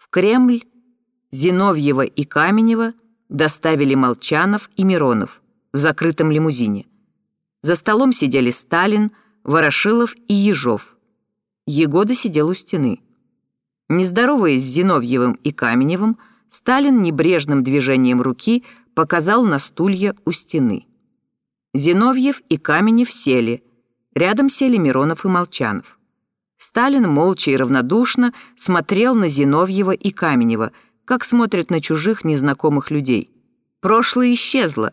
В Кремль Зиновьева и Каменева доставили Молчанов и Миронов в закрытом лимузине. За столом сидели Сталин, Ворошилов и Ежов. Егода сидел у стены. Не с Зиновьевым и Каменевым, Сталин небрежным движением руки показал на стулья у стены. Зиновьев и Каменев сели. Рядом сели Миронов и Молчанов. Сталин молча и равнодушно смотрел на Зиновьева и Каменева, как смотрят на чужих незнакомых людей. Прошлое исчезло.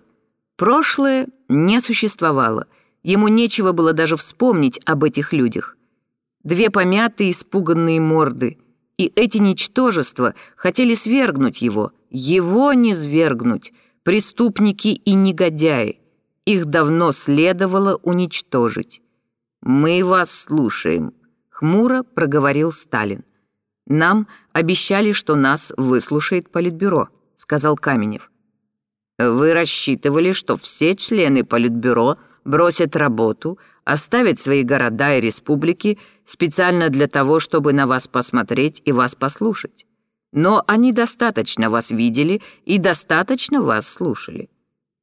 Прошлое не существовало. Ему нечего было даже вспомнить об этих людях. Две помятые, испуганные морды. И эти ничтожества хотели свергнуть его. Его не свергнуть. Преступники и негодяи. Их давно следовало уничтожить. «Мы вас слушаем», — хмуро проговорил Сталин. «Нам обещали, что нас выслушает Политбюро», — сказал Каменев. «Вы рассчитывали, что все члены Политбюро бросят работу, оставят свои города и республики специально для того, чтобы на вас посмотреть и вас послушать. Но они достаточно вас видели и достаточно вас слушали».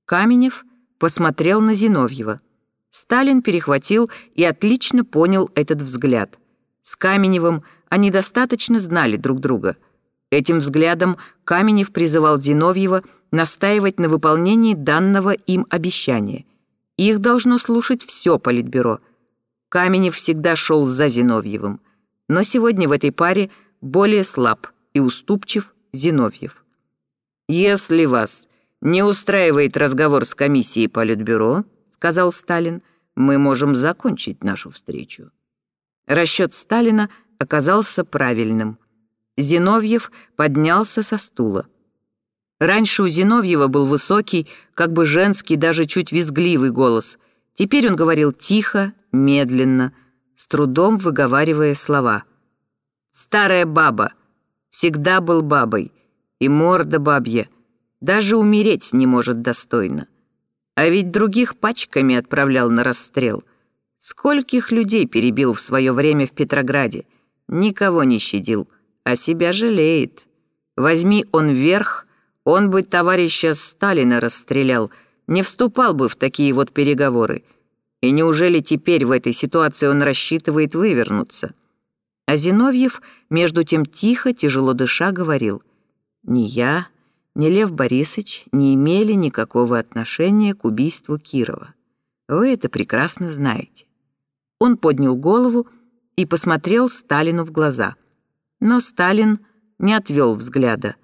Каменев — посмотрел на Зиновьева. Сталин перехватил и отлично понял этот взгляд. С Каменевым они достаточно знали друг друга. Этим взглядом Каменев призывал Зиновьева настаивать на выполнении данного им обещания. Их должно слушать все Политбюро. Каменев всегда шел за Зиновьевым. Но сегодня в этой паре более слаб и уступчив Зиновьев. «Если вас «Не устраивает разговор с комиссией Политбюро», — сказал Сталин, «мы можем закончить нашу встречу». Расчет Сталина оказался правильным. Зиновьев поднялся со стула. Раньше у Зиновьева был высокий, как бы женский, даже чуть визгливый голос. Теперь он говорил тихо, медленно, с трудом выговаривая слова. «Старая баба. Всегда был бабой. И морда бабья. Даже умереть не может достойно. А ведь других пачками отправлял на расстрел. Скольких людей перебил в свое время в Петрограде. Никого не щадил, а себя жалеет. Возьми он верх, он бы товарища Сталина расстрелял, не вступал бы в такие вот переговоры. И неужели теперь в этой ситуации он рассчитывает вывернуться? А Зиновьев, между тем тихо, тяжело дыша, говорил, «Не я, ни Лев Борисович не имели никакого отношения к убийству Кирова. Вы это прекрасно знаете. Он поднял голову и посмотрел Сталину в глаза. Но Сталин не отвел взгляда.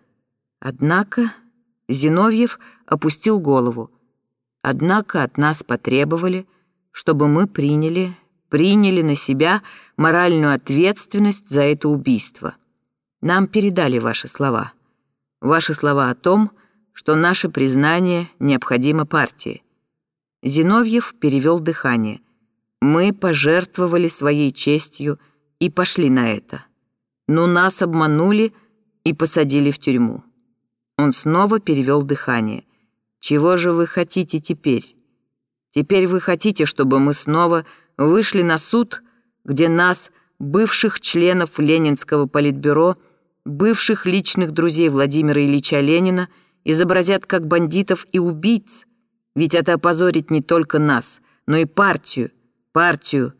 Однако Зиновьев опустил голову. Однако от нас потребовали, чтобы мы приняли, приняли на себя моральную ответственность за это убийство. Нам передали ваши слова ваши слова о том, что наше признание необходимо партии. Зиновьев перевел дыхание. Мы пожертвовали своей честью и пошли на это. Но нас обманули и посадили в тюрьму. Он снова перевел дыхание. Чего же вы хотите теперь? Теперь вы хотите, чтобы мы снова вышли на суд, где нас, бывших членов Ленинского политбюро, бывших личных друзей Владимира Ильича Ленина изобразят как бандитов и убийц, ведь это опозорит не только нас, но и партию, партию,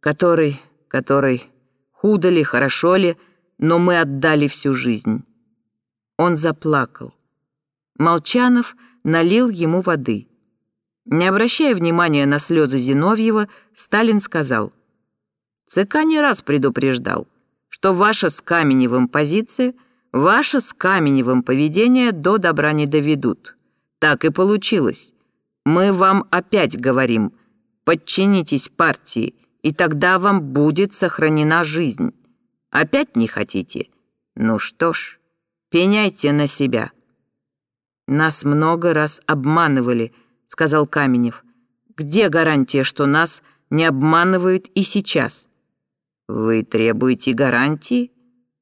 которой, которой, худо ли, хорошо ли, но мы отдали всю жизнь. Он заплакал. Молчанов налил ему воды. Не обращая внимания на слезы Зиновьева, Сталин сказал, «ЦК не раз предупреждал, что ваша с Каменевым позиция, ваше с Каменевым поведение до добра не доведут. Так и получилось. Мы вам опять говорим, подчинитесь партии, и тогда вам будет сохранена жизнь. Опять не хотите? Ну что ж, пеняйте на себя. Нас много раз обманывали, сказал Каменев. Где гарантия, что нас не обманывают и сейчас? «Вы требуете гарантии?»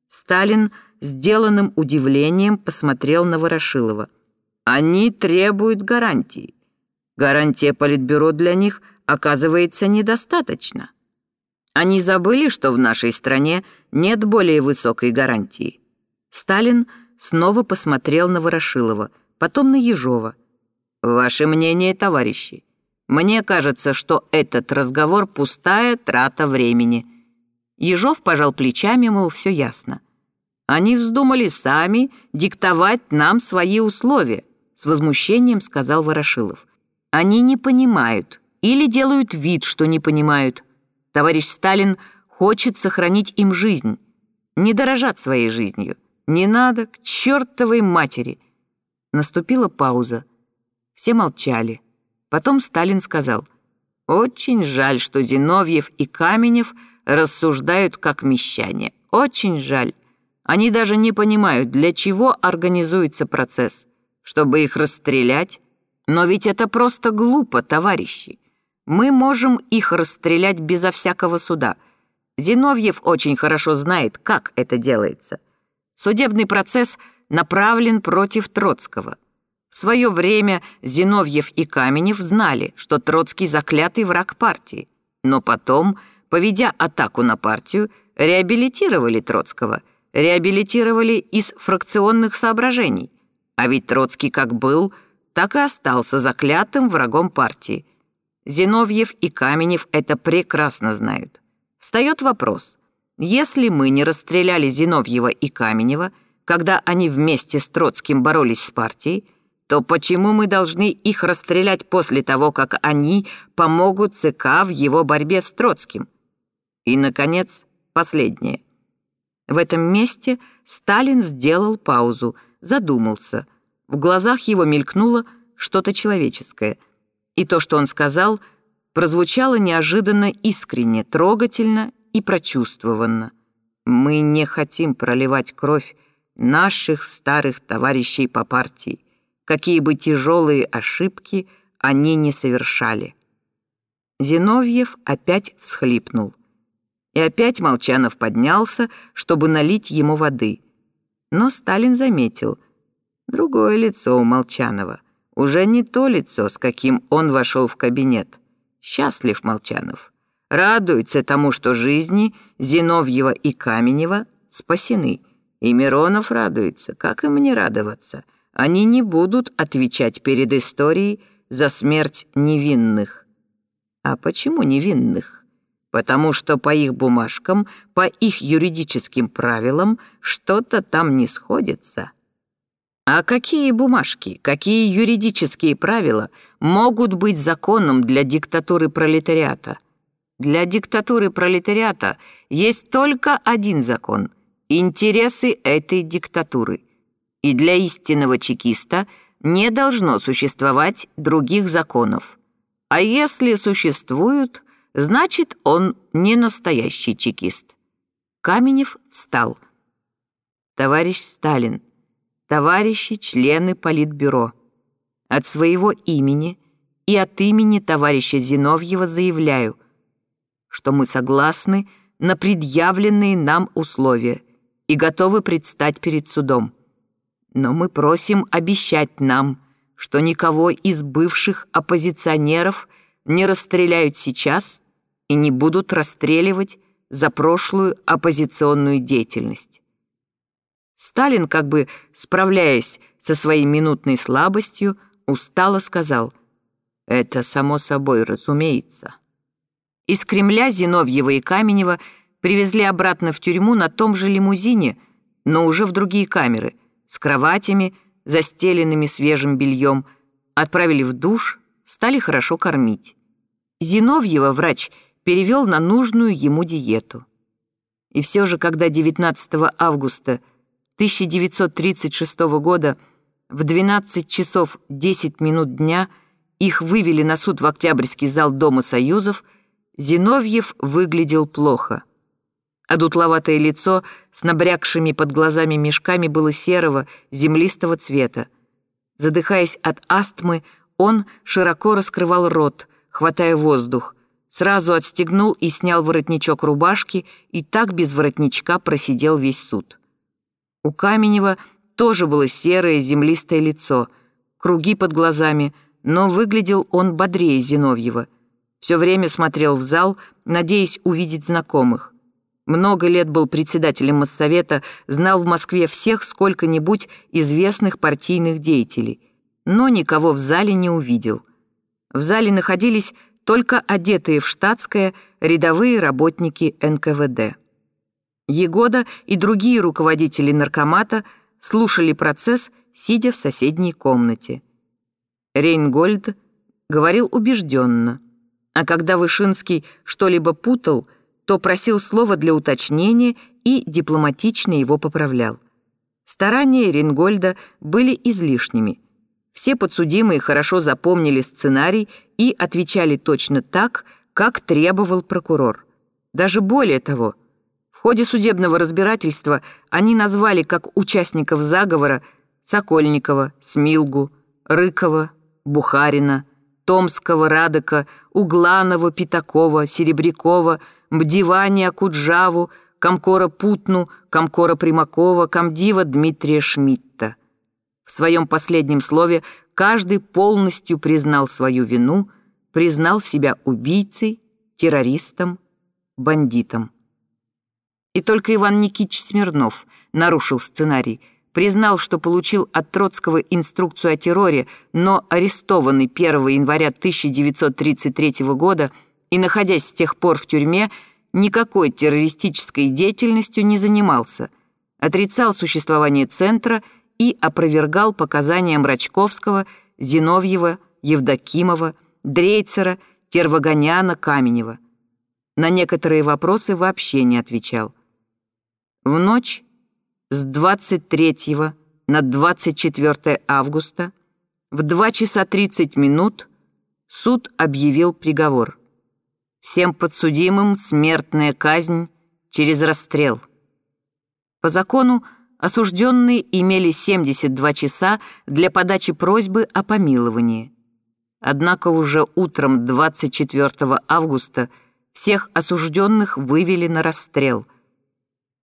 Сталин сделанным удивлением посмотрел на Ворошилова. «Они требуют гарантии. Гарантия Политбюро для них оказывается недостаточно. Они забыли, что в нашей стране нет более высокой гарантии. Сталин снова посмотрел на Ворошилова, потом на Ежова. «Ваше мнение, товарищи? Мне кажется, что этот разговор — пустая трата времени». Ежов пожал плечами, мол, все ясно. Они вздумали сами диктовать нам свои условия, с возмущением сказал Ворошилов. Они не понимают или делают вид, что не понимают. Товарищ Сталин хочет сохранить им жизнь. Не дорожат своей жизнью. Не надо, к чертовой матери. Наступила пауза. Все молчали. Потом Сталин сказал, «Очень жаль, что Зиновьев и Каменев рассуждают как мещане. Очень жаль. Они даже не понимают, для чего организуется процесс. Чтобы их расстрелять? Но ведь это просто глупо, товарищи. Мы можем их расстрелять безо всякого суда. Зиновьев очень хорошо знает, как это делается. Судебный процесс направлен против Троцкого. В свое время Зиновьев и Каменев знали, что Троцкий заклятый враг партии. Но потом, поведя атаку на партию, реабилитировали Троцкого – реабилитировали из фракционных соображений. А ведь Троцкий как был, так и остался заклятым врагом партии. Зиновьев и Каменев это прекрасно знают. Встает вопрос, если мы не расстреляли Зиновьева и Каменева, когда они вместе с Троцким боролись с партией, то почему мы должны их расстрелять после того, как они помогут ЦК в его борьбе с Троцким? И, наконец, последнее. В этом месте Сталин сделал паузу, задумался. В глазах его мелькнуло что-то человеческое. И то, что он сказал, прозвучало неожиданно искренне, трогательно и прочувствованно. «Мы не хотим проливать кровь наших старых товарищей по партии, какие бы тяжелые ошибки они не совершали». Зиновьев опять всхлипнул. И опять Молчанов поднялся, чтобы налить ему воды. Но Сталин заметил. Другое лицо у Молчанова. Уже не то лицо, с каким он вошел в кабинет. Счастлив Молчанов. Радуется тому, что жизни Зиновьева и Каменева спасены. И Миронов радуется, как им не радоваться. Они не будут отвечать перед историей за смерть невинных. А почему невинных? потому что по их бумажкам, по их юридическим правилам что-то там не сходится. А какие бумажки, какие юридические правила могут быть законом для диктатуры пролетариата? Для диктатуры пролетариата есть только один закон – интересы этой диктатуры. И для истинного чекиста не должно существовать других законов. А если существуют – Значит, он не настоящий чекист. Каменев встал. Товарищ Сталин, товарищи члены Политбюро, от своего имени и от имени товарища Зиновьева заявляю, что мы согласны на предъявленные нам условия и готовы предстать перед судом. Но мы просим обещать нам, что никого из бывших оппозиционеров не расстреляют сейчас и не будут расстреливать за прошлую оппозиционную деятельность. Сталин, как бы справляясь со своей минутной слабостью, устало сказал «Это само собой разумеется». Из Кремля Зиновьева и Каменева привезли обратно в тюрьму на том же лимузине, но уже в другие камеры, с кроватями, застеленными свежим бельем, отправили в душ, стали хорошо кормить. Зиновьева врач – перевел на нужную ему диету. И все же, когда 19 августа 1936 года в 12 часов 10 минут дня их вывели на суд в Октябрьский зал Дома Союзов, Зиновьев выглядел плохо. А лицо с набрякшими под глазами мешками было серого, землистого цвета. Задыхаясь от астмы, он широко раскрывал рот, хватая воздух, Сразу отстегнул и снял воротничок рубашки, и так без воротничка просидел весь суд. У Каменева тоже было серое землистое лицо, круги под глазами, но выглядел он бодрее Зиновьева. Все время смотрел в зал, надеясь увидеть знакомых. Много лет был председателем Моссовета, знал в Москве всех сколько-нибудь известных партийных деятелей, но никого в зале не увидел. В зале находились только одетые в штатское рядовые работники НКВД. Егода и другие руководители наркомата слушали процесс, сидя в соседней комнате. Рейнгольд говорил убежденно, а когда Вышинский что-либо путал, то просил слова для уточнения и дипломатично его поправлял. Старания Рейнгольда были излишними. Все подсудимые хорошо запомнили сценарий и отвечали точно так, как требовал прокурор. Даже более того, ходе судебного разбирательства они назвали как участников заговора Сокольникова, Смилгу, Рыкова, Бухарина, Томского, Радока, Угланова, Пятакова, Серебрякова, Мдивания, Куджаву, Комкора Путну, Комкора Примакова, Камдива Дмитрия Шмидта. В своем последнем слове каждый полностью признал свою вину, признал себя убийцей, террористом, бандитом. И только Иван Никитич Смирнов нарушил сценарий, признал, что получил от Троцкого инструкцию о терроре, но арестованный 1 января 1933 года и находясь с тех пор в тюрьме, никакой террористической деятельностью не занимался, отрицал существование центра и опровергал показания Мрачковского, Зиновьева, Евдокимова, Дрейцера, Тервагоняна, Каменева. На некоторые вопросы вообще не отвечал. В ночь с 23 на 24 августа в 2 часа 30 минут суд объявил приговор. Всем подсудимым смертная казнь через расстрел. По закону осужденные имели 72 часа для подачи просьбы о помиловании. Однако уже утром 24 августа всех осужденных вывели на расстрел.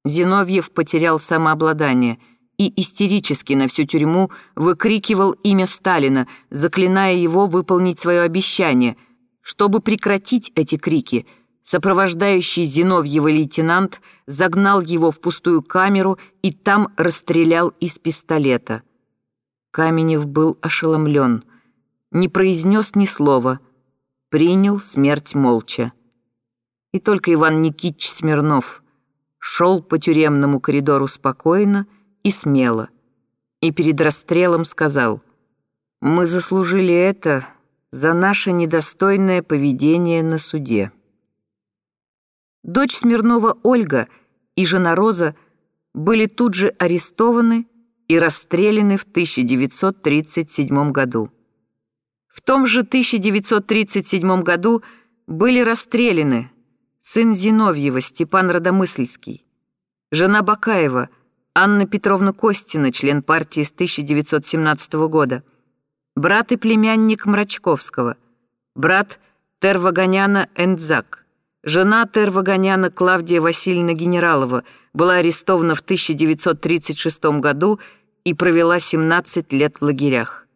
Зиновьев потерял самообладание и истерически на всю тюрьму выкрикивал имя Сталина, заклиная его выполнить свое обещание. Чтобы прекратить эти крики – Сопровождающий Зиновьева лейтенант загнал его в пустую камеру и там расстрелял из пистолета. Каменев был ошеломлен, не произнес ни слова, принял смерть молча. И только Иван Никитич Смирнов шел по тюремному коридору спокойно и смело, и перед расстрелом сказал «Мы заслужили это за наше недостойное поведение на суде». Дочь Смирнова Ольга и жена Роза были тут же арестованы и расстреляны в 1937 году. В том же 1937 году были расстреляны сын Зиновьева Степан Родомысльский, жена Бакаева Анна Петровна Костина, член партии с 1917 года, брат и племянник Мрачковского, брат Тервагоняна Эндзак, Жена Тервагоняна Клавдия Васильевна Генералова была арестована в 1936 году и провела 17 лет в лагерях.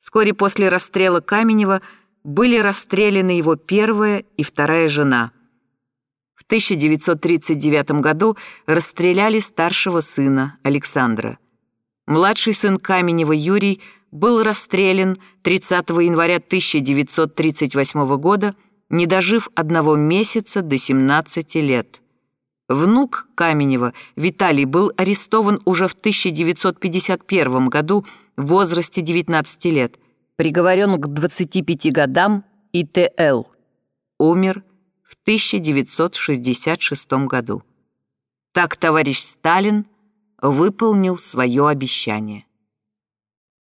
Вскоре после расстрела Каменева были расстреляны его первая и вторая жена. В 1939 году расстреляли старшего сына Александра. Младший сын Каменева Юрий был расстрелян 30 января 1938 года не дожив одного месяца до 17 лет. Внук Каменева, Виталий, был арестован уже в 1951 году в возрасте 19 лет, приговорен к 25 годам и ТЛ. Умер 1966 году. Так товарищ Сталин выполнил свое обещание.